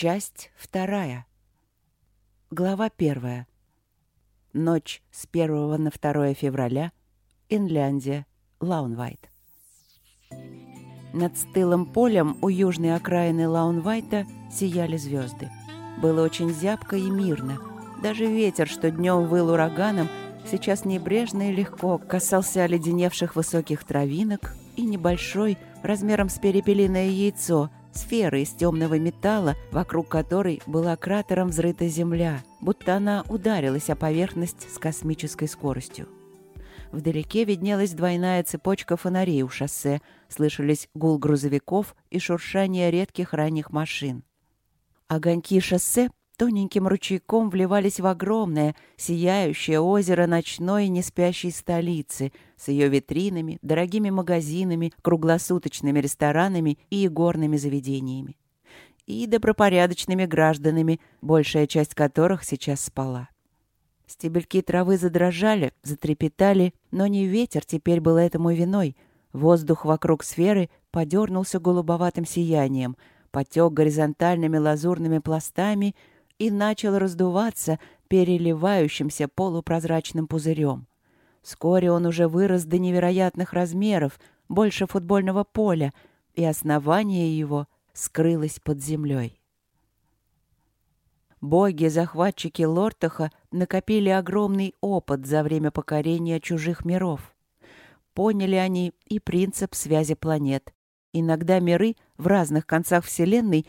Часть вторая. Глава первая. Ночь с 1 на 2 февраля. Инляндия. Лаунвайт. Над стылым полем у южной окраины Лаунвайта сияли звезды. Было очень зябко и мирно. Даже ветер, что днем выл ураганом, сейчас небрежно и легко касался оледеневших высоких травинок и небольшой, размером с перепелиное яйцо, сферы из темного металла, вокруг которой была кратером взрыта земля, будто она ударилась о поверхность с космической скоростью. Вдалеке виднелась двойная цепочка фонарей у шоссе, слышались гул грузовиков и шуршание редких ранних машин. Огоньки шоссе тоненьким ручейком вливались в огромное, сияющее озеро ночной неспящей столицы с ее витринами, дорогими магазинами, круглосуточными ресторанами и игорными заведениями. И добропорядочными гражданами, большая часть которых сейчас спала. Стебельки травы задрожали, затрепетали, но не ветер теперь был этому виной. Воздух вокруг сферы подернулся голубоватым сиянием, потек горизонтальными лазурными пластами — и начал раздуваться переливающимся полупрозрачным пузырем. Вскоре он уже вырос до невероятных размеров, больше футбольного поля, и основание его скрылось под землей. Боги-захватчики Лортаха накопили огромный опыт за время покорения чужих миров. Поняли они и принцип связи планет. Иногда миры в разных концах Вселенной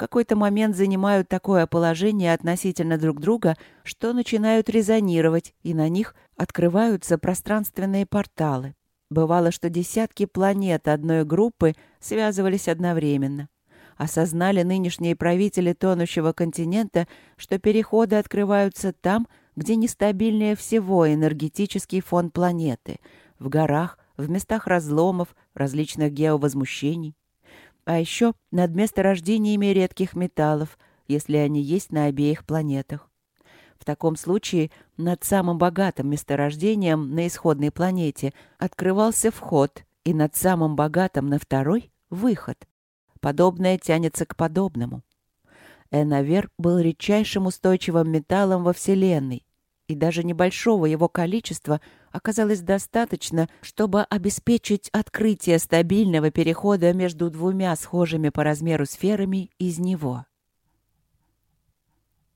какой-то момент занимают такое положение относительно друг друга, что начинают резонировать, и на них открываются пространственные порталы. Бывало, что десятки планет одной группы связывались одновременно. Осознали нынешние правители тонущего континента, что переходы открываются там, где нестабильнее всего энергетический фон планеты — в горах, в местах разломов, различных геовозмущений а еще над месторождениями редких металлов, если они есть на обеих планетах. В таком случае над самым богатым месторождением на исходной планете открывался вход, и над самым богатым на второй — выход. Подобное тянется к подобному. Энавер был редчайшим устойчивым металлом во Вселенной, и даже небольшого его количества оказалось достаточно, чтобы обеспечить открытие стабильного перехода между двумя схожими по размеру сферами из него.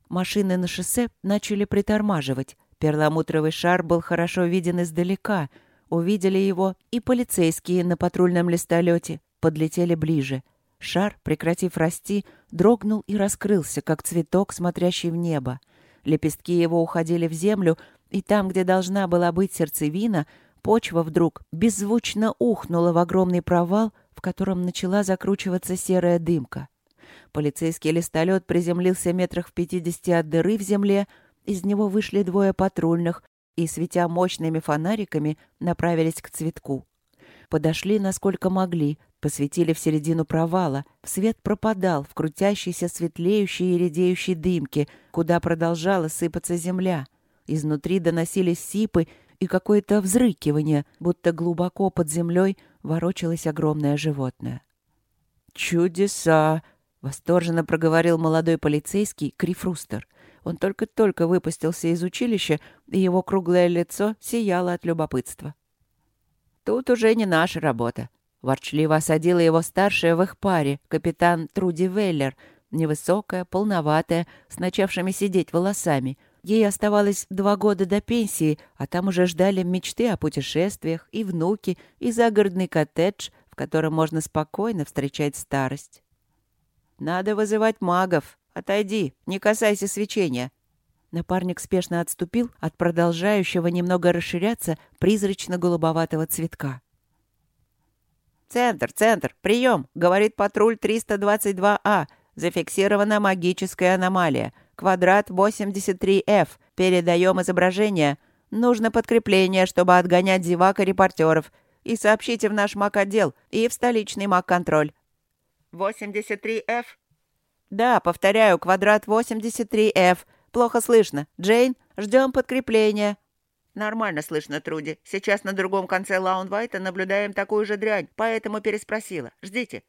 Машины на шоссе начали притормаживать. Перламутровый шар был хорошо виден издалека. Увидели его и полицейские на патрульном листолете. Подлетели ближе. Шар, прекратив расти, дрогнул и раскрылся, как цветок, смотрящий в небо. Лепестки его уходили в землю, и там, где должна была быть сердцевина, почва вдруг беззвучно ухнула в огромный провал, в котором начала закручиваться серая дымка. Полицейский листолет приземлился метрах в пятидесяти от дыры в земле, из него вышли двое патрульных и, светя мощными фонариками, направились к цветку. Подошли, насколько могли, посветили в середину провала. Свет пропадал в крутящейся, светлеющей и редеющей дымке, куда продолжала сыпаться земля. Изнутри доносились сипы и какое-то взрыкивание, будто глубоко под землей ворочалось огромное животное. «Чудеса!» — восторженно проговорил молодой полицейский Крифрустер. Он только-только выпустился из училища, и его круглое лицо сияло от любопытства. «Тут уже не наша работа», Ворчливо осадила его старшая в их паре, капитан Труди Веллер, невысокая, полноватая, с начавшими сидеть волосами. Ей оставалось два года до пенсии, а там уже ждали мечты о путешествиях, и внуки, и загородный коттедж, в котором можно спокойно встречать старость. «Надо вызывать магов. Отойди, не касайся свечения». Напарник спешно отступил от продолжающего немного расширяться призрачно-голубоватого цветка. «Центр, центр, прием!» — говорит патруль 322А. Зафиксирована магическая аномалия. Квадрат 83F. Передаем изображение. Нужно подкрепление, чтобы отгонять зевак и репортеров. И сообщите в наш маг-отдел и в столичный маг-контроль. 83F? Да, повторяю, квадрат 83F. Плохо слышно. Джейн, ждем подкрепления. «Нормально слышно, Труди. Сейчас на другом конце Лаунвайта наблюдаем такую же дрянь, поэтому переспросила. Ждите».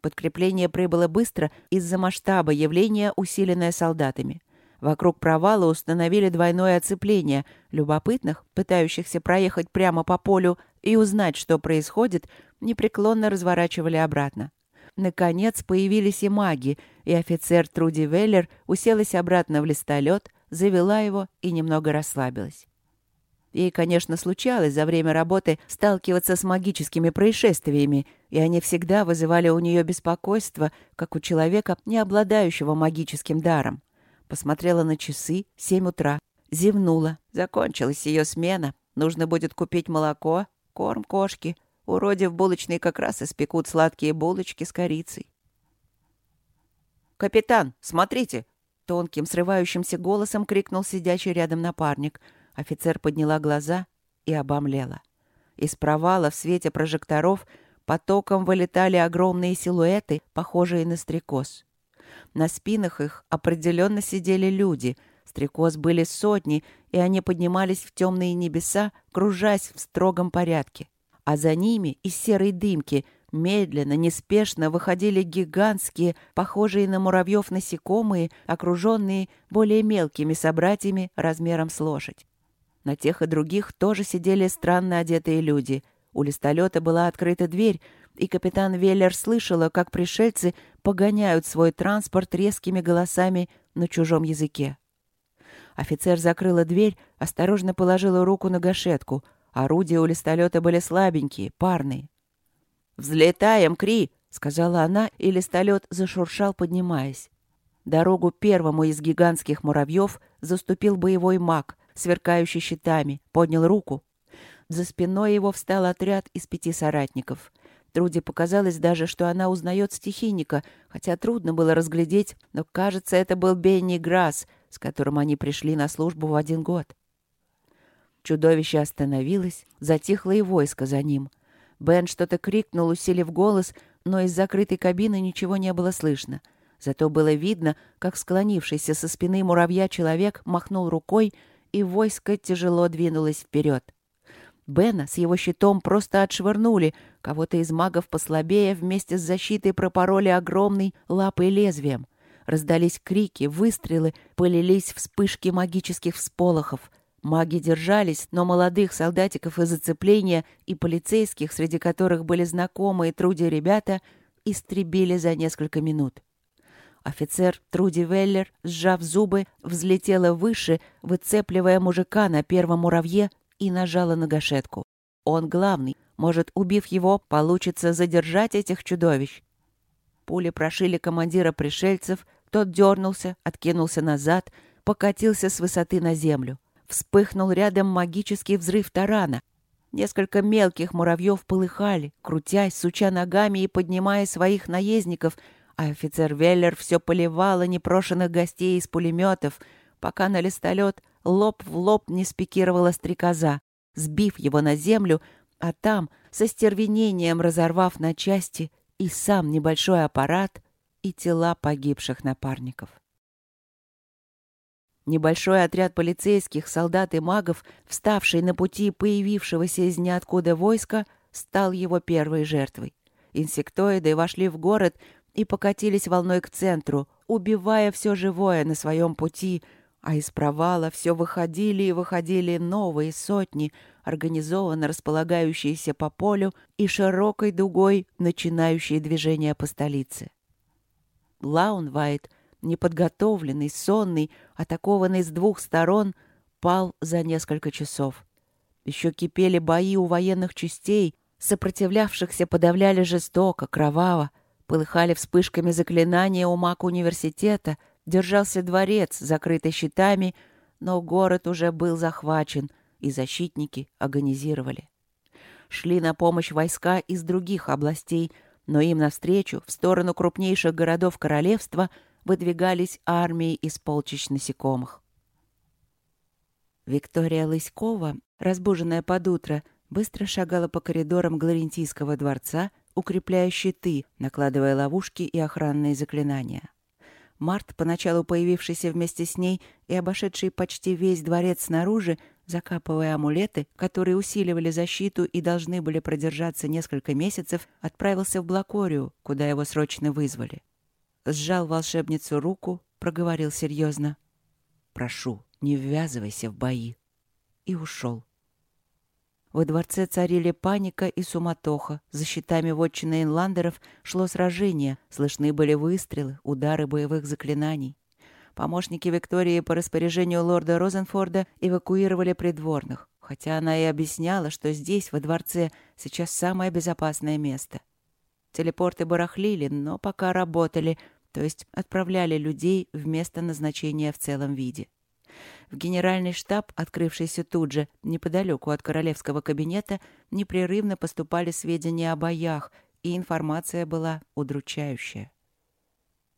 Подкрепление прибыло быстро из-за масштаба явления, усиленное солдатами. Вокруг провала установили двойное оцепление. Любопытных, пытающихся проехать прямо по полю и узнать, что происходит, непреклонно разворачивали обратно. Наконец появились и маги, и офицер Труди Веллер уселась обратно в листолет, завела его и немного расслабилась. Ей, конечно, случалось за время работы сталкиваться с магическими происшествиями, и они всегда вызывали у нее беспокойство, как у человека, не обладающего магическим даром. Посмотрела на часы, семь утра, зевнула. Закончилась ее смена. Нужно будет купить молоко, корм кошки. Уроди в булочной как раз испекут сладкие булочки с корицей. «Капитан, смотрите!» Тонким, срывающимся голосом крикнул сидящий рядом напарник — Офицер подняла глаза и обомлела. Из провала в свете прожекторов потоком вылетали огромные силуэты, похожие на стрекоз. На спинах их определенно сидели люди. Стрекоз были сотни, и они поднимались в темные небеса, кружась в строгом порядке. А за ними из серой дымки медленно, неспешно выходили гигантские, похожие на муравьев насекомые, окруженные более мелкими собратьями размером с лошадь. На тех и других тоже сидели странно одетые люди. У листолета была открыта дверь, и капитан Веллер слышала, как пришельцы погоняют свой транспорт резкими голосами на чужом языке. Офицер закрыла дверь, осторожно положила руку на гашетку. Орудия у листолета были слабенькие, парные. «Взлетаем, Кри!» — сказала она, и листолет зашуршал, поднимаясь. Дорогу первому из гигантских муравьев заступил боевой маг, сверкающий щитами, поднял руку. За спиной его встал отряд из пяти соратников. Труде показалось даже, что она узнает стихийника, хотя трудно было разглядеть, но, кажется, это был Бенни Грасс, с которым они пришли на службу в один год. Чудовище остановилось, затихло и войско за ним. Бен что-то крикнул, усилив голос, но из закрытой кабины ничего не было слышно. Зато было видно, как склонившийся со спины муравья человек махнул рукой, и войско тяжело двинулось вперед. Бена с его щитом просто отшвырнули, кого-то из магов послабее вместе с защитой пропороли огромной лапой лезвием. Раздались крики, выстрелы, полились вспышки магических всполохов. Маги держались, но молодых солдатиков из зацепления и полицейских, среди которых были знакомые Труди ребята, истребили за несколько минут. Офицер Труди Веллер, сжав зубы, взлетела выше, выцепливая мужика на первом муравье и нажала на гашетку. Он главный. Может, убив его, получится задержать этих чудовищ. Пули прошили командира пришельцев, тот дернулся, откинулся назад, покатился с высоты на землю. Вспыхнул рядом магический взрыв тарана. Несколько мелких муравьев полыхали, крутясь, суча ногами и поднимая своих наездников — а офицер Веллер все поливала непрошенных гостей из пулеметов, пока на листолет лоб в лоб не спикировала стрекоза, сбив его на землю, а там, со стервенением разорвав на части и сам небольшой аппарат, и тела погибших напарников. Небольшой отряд полицейских, солдат и магов, вставший на пути появившегося из ниоткуда войска, стал его первой жертвой. Инсектоиды вошли в город, и покатились волной к центру, убивая все живое на своем пути, а из провала все выходили и выходили новые сотни, организованно располагающиеся по полю и широкой дугой начинающие движение по столице. Лаунвайт, неподготовленный, сонный, атакованный с двух сторон, пал за несколько часов. Еще кипели бои у военных частей, сопротивлявшихся подавляли жестоко, кроваво, Полыхали вспышками заклинания у маг университета, держался дворец, закрытый щитами, но город уже был захвачен, и защитники агонизировали. Шли на помощь войска из других областей, но им навстречу, в сторону крупнейших городов королевства, выдвигались армии из полчищ насекомых. Виктория Лыськова, разбуженная под утро, быстро шагала по коридорам Гларентийского дворца, укрепляя щиты, накладывая ловушки и охранные заклинания. Март, поначалу появившийся вместе с ней и обошедший почти весь дворец снаружи, Закапывая амулеты, которые усиливали защиту и должны были продержаться несколько месяцев, отправился в Блакорию, куда его срочно вызвали. Сжал волшебницу руку, проговорил серьезно. «Прошу, не ввязывайся в бои». И ушел. Во дворце царили паника и суматоха. За щитами вотчины инландеров шло сражение, слышны были выстрелы, удары боевых заклинаний. Помощники Виктории по распоряжению лорда Розенфорда эвакуировали придворных, хотя она и объясняла, что здесь, во дворце, сейчас самое безопасное место. Телепорты барахлили, но пока работали, то есть отправляли людей в место назначения в целом виде. В генеральный штаб, открывшийся тут же, неподалеку от королевского кабинета, непрерывно поступали сведения о боях, и информация была удручающая.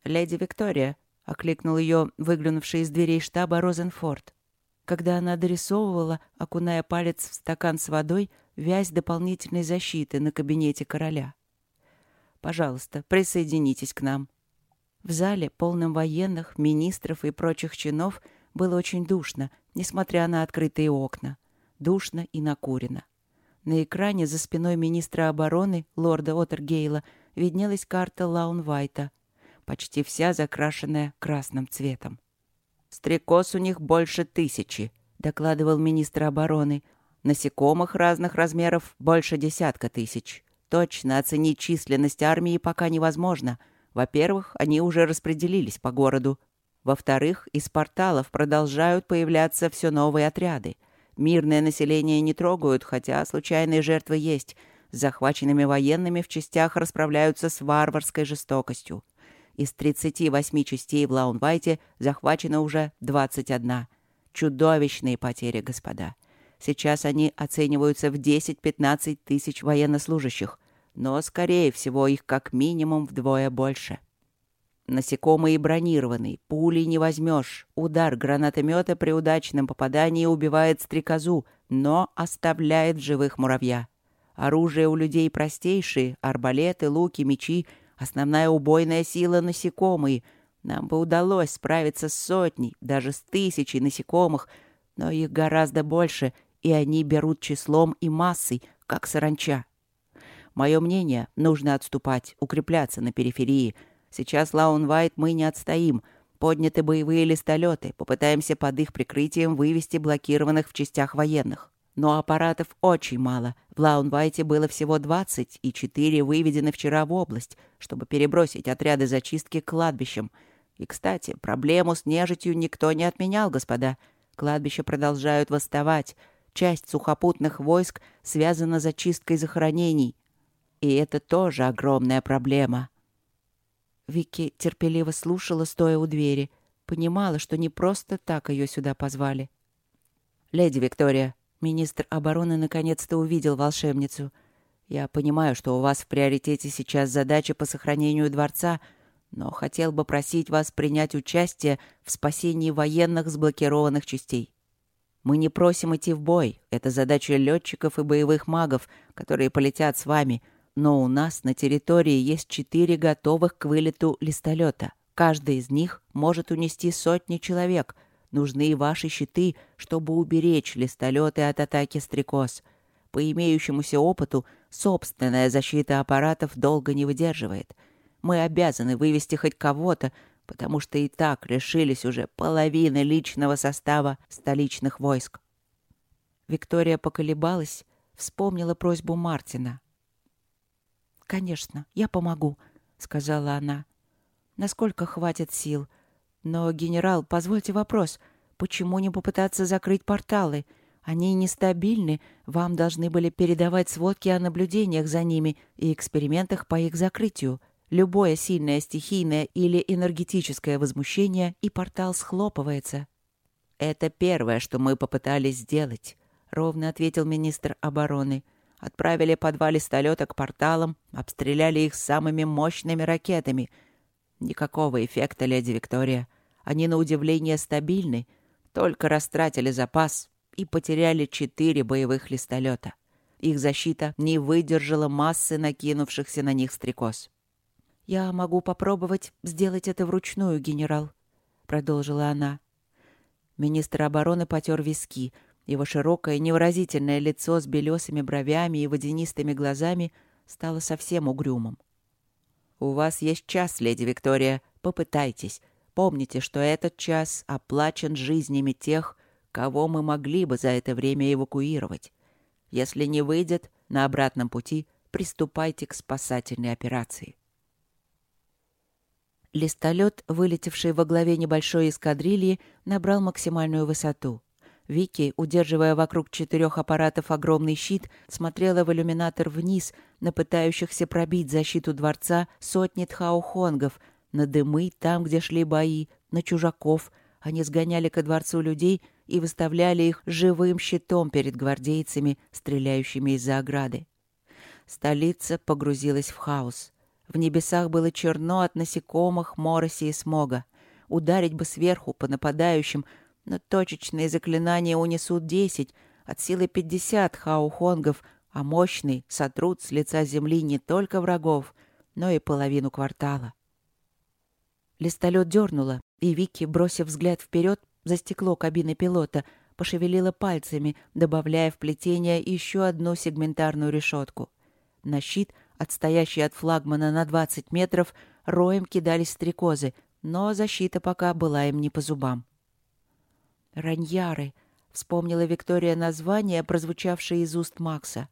«Леди Виктория», — окликнул ее выглянувший из дверей штаба Розенфорд. Когда она дорисовывала, окуная палец в стакан с водой, вязь дополнительной защиты на кабинете короля. «Пожалуйста, присоединитесь к нам». В зале, полном военных, министров и прочих чинов, было очень душно, несмотря на открытые окна. Душно и накурено. На экране за спиной министра обороны, лорда Оттергейла, виднелась карта Лаунвайта — почти вся закрашенная красным цветом. «Стрекоз у них больше тысячи», — докладывал министр обороны. «Насекомых разных размеров больше десятка тысяч. Точно оценить численность армии пока невозможно. Во-первых, они уже распределились по городу. Во-вторых, из порталов продолжают появляться все новые отряды. Мирное население не трогают, хотя случайные жертвы есть. С захваченными военными в частях расправляются с варварской жестокостью. Из 38 частей в Лаунвайте захвачено уже 21. Чудовищные потери, господа. Сейчас они оцениваются в 10-15 тысяч военнослужащих, но, скорее всего, их как минимум вдвое больше. Насекомые бронированные, пули не возьмешь. Удар гранатомета при удачном попадании убивает стрекозу, но оставляет живых муравья. Оружие у людей простейшие — арбалеты, луки, мечи Основная убойная сила — насекомые. Нам бы удалось справиться с сотней, даже с тысячей насекомых, но их гораздо больше, и они берут числом и массой, как саранча. Мое мнение, нужно отступать, укрепляться на периферии. Сейчас Лаунвайт мы не отстоим. Подняты боевые листолеты, попытаемся под их прикрытием вывести блокированных в частях военных. Но аппаратов очень мало. В Лаунвайте было всего 20, и 4 выведены вчера в область, чтобы перебросить отряды зачистки к кладбищам. И, кстати, проблему с нежитью никто не отменял, господа. Кладбища продолжают восставать. Часть сухопутных войск связана зачисткой захоронений. И это тоже огромная проблема. Вики терпеливо слушала, стоя у двери. Понимала, что не просто так ее сюда позвали. «Леди Виктория», Министр обороны наконец-то увидел волшебницу. Я понимаю, что у вас в приоритете сейчас задача по сохранению дворца, но хотел бы просить вас принять участие в спасении военных сблокированных частей. Мы не просим идти в бой. Это задача летчиков и боевых магов, которые полетят с вами. Но у нас на территории есть четыре готовых к вылету листолета. Каждый из них может унести сотни человек — Нужны ваши щиты, чтобы уберечь листолеты от атаки стрекоз. По имеющемуся опыту, собственная защита аппаратов долго не выдерживает. Мы обязаны вывести хоть кого-то, потому что и так лишились уже половины личного состава столичных войск. Виктория поколебалась, вспомнила просьбу Мартина. «Конечно, я помогу», — сказала она. «Насколько хватит сил?» Но, генерал, позвольте вопрос. Почему не попытаться закрыть порталы? Они нестабильны. Вам должны были передавать сводки о наблюдениях за ними и экспериментах по их закрытию. Любое сильное стихийное или энергетическое возмущение, и портал схлопывается. «Это первое, что мы попытались сделать», — ровно ответил министр обороны. «Отправили по два листолета к порталам, обстреляли их самыми мощными ракетами — Никакого эффекта, леди Виктория. Они, на удивление, стабильны, только растратили запас и потеряли четыре боевых листолета. Их защита не выдержала массы накинувшихся на них стрекоз. «Я могу попробовать сделать это вручную, генерал», — продолжила она. Министр обороны потер виски. Его широкое невыразительное лицо с белесыми бровями и водянистыми глазами стало совсем угрюмым. «У вас есть час, леди Виктория. Попытайтесь. Помните, что этот час оплачен жизнями тех, кого мы могли бы за это время эвакуировать. Если не выйдет, на обратном пути приступайте к спасательной операции. Листолет, вылетевший во главе небольшой эскадрильи, набрал максимальную высоту. Вики, удерживая вокруг четырех аппаратов огромный щит, смотрела в иллюминатор вниз на пытающихся пробить защиту дворца сотни тхаухонгов, на дымы там, где шли бои, на чужаков. Они сгоняли ко дворцу людей и выставляли их живым щитом перед гвардейцами, стреляющими из-за ограды. Столица погрузилась в хаос. В небесах было черно от насекомых, мороси и смога. Ударить бы сверху по нападающим, но точечные заклинания унесут десять, от силы пятьдесят хаухонгов, а мощный сотрут с лица земли не только врагов, но и половину квартала. Листолет дернуло, и Вики, бросив взгляд вперед, за стекло кабины пилота, пошевелила пальцами, добавляя в плетение еще одну сегментарную решетку. На щит, отстоящий от флагмана на 20 метров, роем кидались стрекозы, но защита пока была им не по зубам. «Раньяры», — вспомнила Виктория название, прозвучавшее из уст Макса.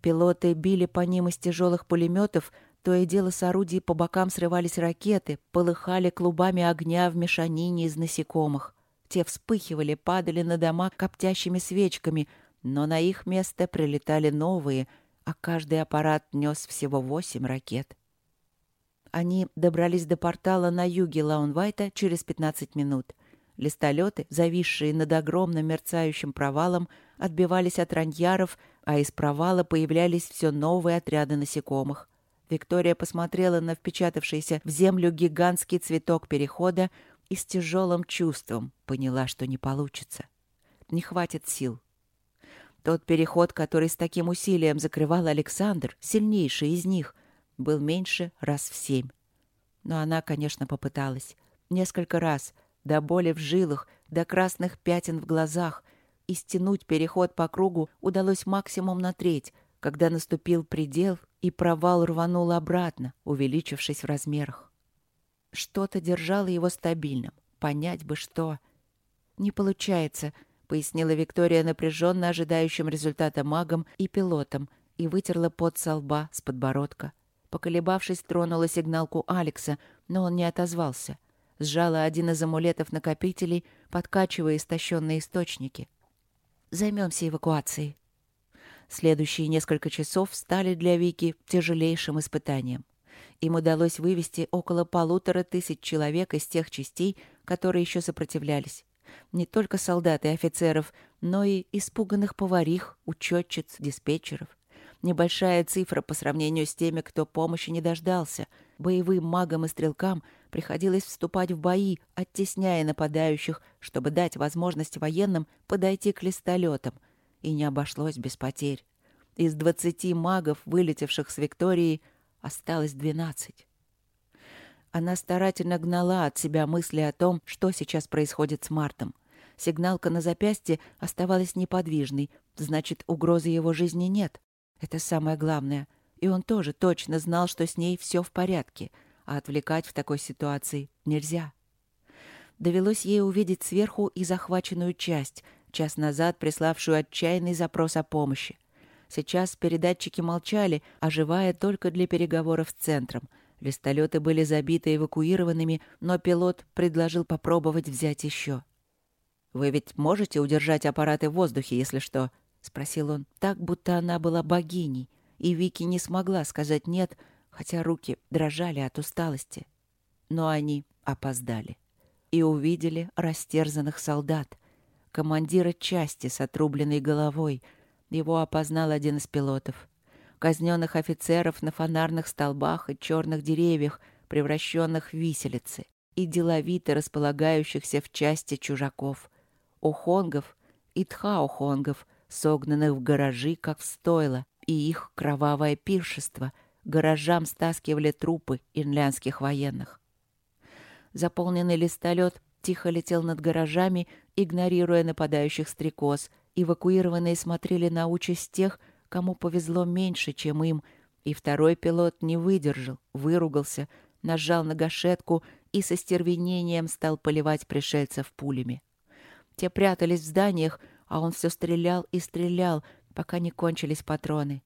Пилоты били по ним из тяжелых пулеметов, то и дело с орудий по бокам срывались ракеты, полыхали клубами огня в мешанине из насекомых. Те вспыхивали, падали на дома коптящими свечками, но на их место прилетали новые, а каждый аппарат нес всего восемь ракет. Они добрались до портала на юге Лаунвайта через 15 минут. Листолеты, зависшие над огромным мерцающим провалом, отбивались от раньяров, а из провала появлялись все новые отряды насекомых. Виктория посмотрела на впечатавшийся в землю гигантский цветок перехода и с тяжелым чувством поняла, что не получится. Не хватит сил. Тот переход, который с таким усилием закрывал Александр, сильнейший из них, был меньше раз в семь. Но она, конечно, попыталась. Несколько раз, до боли в жилах, до красных пятен в глазах, и стянуть переход по кругу удалось максимум на треть, когда наступил предел, и провал рванул обратно, увеличившись в размерах. Что-то держало его стабильным. Понять бы что. «Не получается», — пояснила Виктория напряженно ожидающим результата магом и пилотом и вытерла пот со лба с подбородка. Поколебавшись, тронула сигналку Алекса, но он не отозвался. Сжала один из амулетов-накопителей, подкачивая истощенные источники. «Займемся эвакуацией». Следующие несколько часов стали для Вики тяжелейшим испытанием. Им удалось вывести около полутора тысяч человек из тех частей, которые еще сопротивлялись. Не только солдат и офицеров, но и испуганных поварих, учетчиц, диспетчеров. Небольшая цифра по сравнению с теми, кто помощи не дождался. Боевым магам и стрелкам приходилось вступать в бои, оттесняя нападающих, чтобы дать возможность военным подойти к листолетам — и не обошлось без потерь. Из двадцати магов, вылетевших с Викторией, осталось двенадцать. Она старательно гнала от себя мысли о том, что сейчас происходит с Мартом. Сигналка на запястье оставалась неподвижной, значит, угрозы его жизни нет. Это самое главное. И он тоже точно знал, что с ней все в порядке, а отвлекать в такой ситуации нельзя. Довелось ей увидеть сверху и захваченную часть, час назад приславшую отчаянный запрос о помощи. Сейчас передатчики молчали, оживая только для переговоров с центром. Вестолеты были забиты эвакуированными, но пилот предложил попробовать взять еще. «Вы ведь можете удержать аппараты в воздухе, если что?» — спросил он, так, будто она была богиней, и Вики не смогла сказать «нет», хотя руки дрожали от усталости. Но они опоздали и увидели растерзанных солдат командира части с отрубленной головой. Его опознал один из пилотов. Казненных офицеров на фонарных столбах и черных деревьях, превращенных в виселицы, и деловито располагающихся в части чужаков. Ухонгов и тхаухонгов, согнанных в гаражи, как в стойло, и их кровавое пиршество. Гаражам стаскивали трупы инлянских военных. Заполненный листолет тихо летел над гаражами игнорируя нападающих стрекоз. Эвакуированные смотрели на участь тех, кому повезло меньше, чем им, и второй пилот не выдержал, выругался, нажал на гашетку и со стервенением стал поливать пришельцев пулями. Те прятались в зданиях, а он все стрелял и стрелял, пока не кончились патроны.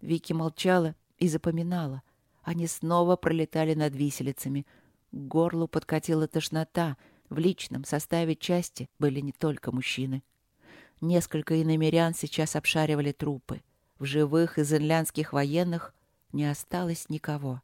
Вики молчала и запоминала. Они снова пролетали над виселицами. К горлу подкатила тошнота. В личном составе части были не только мужчины. Несколько иномерян сейчас обшаривали трупы. В живых из инлянских военных не осталось никого.